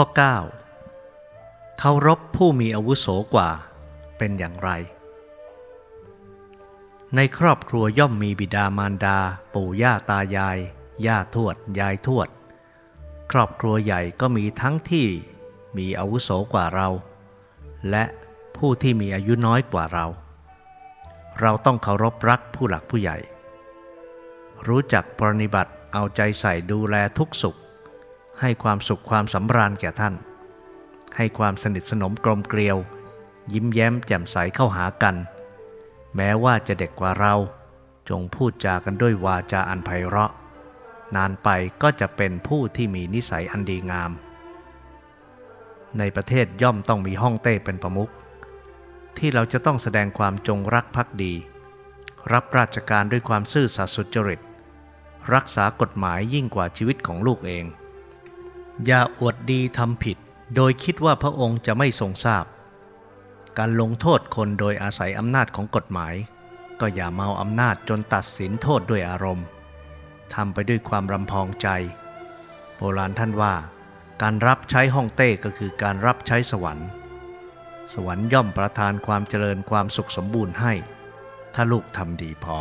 ข้อ 9. เคารพผู้มีอาวุโสกว่าเป็นอย่างไร ในครอบครัวย่อมมีบิดามารดา ปู่ย่าตายาย ย่าทวด ยายทวด ครอบครัวใหญ่ก็มีทั้งที่มีอาวุโสกว่าเรา และผู้ที่มีอายุน้อยกว่าเรา เราต้องเคารพรักผู้หลักผู้ใหญ่ รู้จักปรนิบัติเอาใจใส่ดูแลทุกสุข ให้ความสุขความสำราญแก่ท่าน ให้ความสนิทสนมกลมเกลียว ยิ้มแย้มแจ่มใสเข้าหากัน แม้ว่าจะเด็กกว่าเรา จงพูดจากันด้วยวาจาอันไพเราะ นานไปก็จะเป็นผู้ที่มีนิสัยอันดีงาม ในประเทศย่อมต้องมีห้องเต้เป็นประมุขที่เราจะต้องแสดงความจงรักภักดี รับราชการด้วยความซื่อสัตย์สุจริต รักษากฎหมายยิ่งกว่าชีวิตของลูกเอง อย่าอวดดีทำผิด โดยคิดว่าพระองค์จะไม่ทรงทราบ การลงโทษคนโดยอาศัยอำนาจของกฎหมาย ก็อย่าเมาอำนาจจนตัดสินโทษด้วยอารมณ์ทำไปด้วยความรำพองใจ โบราณท่านว่า การรับใช้ห้องเต้ก็คือการรับใช้สวรรค์ สวรรค์ย่อมประทานความเจริญความสุขสมบูรณ์ให้ ถ้าลูกทำดีพอ